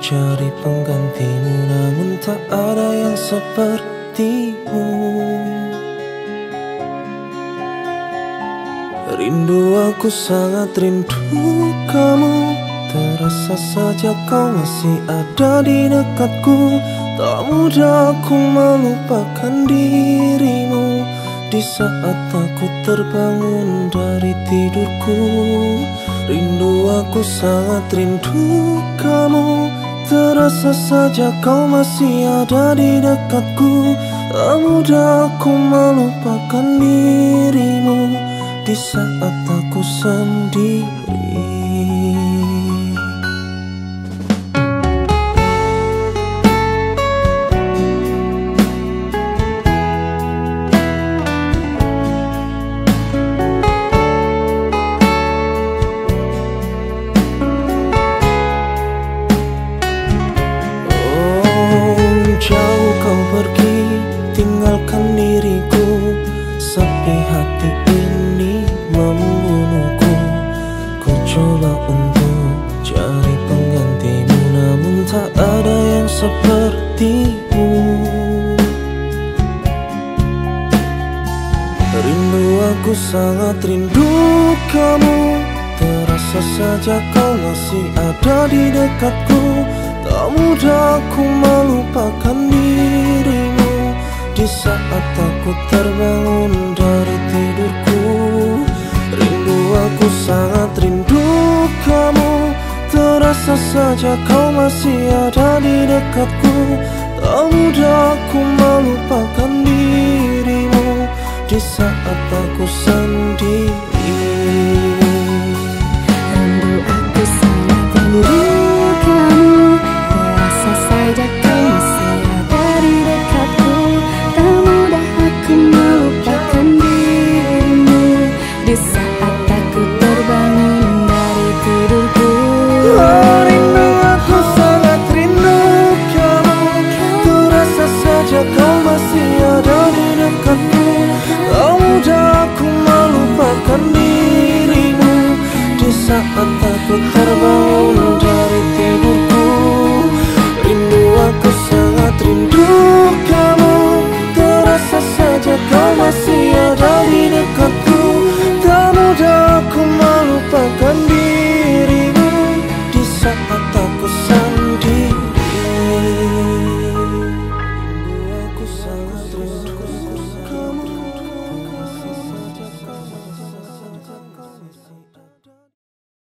cari penggantimu Namun tak ada yang sepertimu. Rindu aku sangat rindu kamu. Terasa saja kau masih ada di dekatku. Tak mudah aku melupakan dirimu. Di saat aku terbangun dari tidurku Rindu aku sangat rindu kamu Terasa saja kau masih ada di dekatku. Tak mudah aku melupakan dirimu Di saat aku sendiri ada yang sepertimu. Rindu aku sangat rindu kamu. Terasa saja kau masih ada di dekatku. Tak mudah aku melupakan dirimu. Di saat aku terbangun dari tidurku Terasa saja kau masih ada di dekatku. Tak mudah aku melupakan dirimu. Di saat aku sendiri masih ada di dekat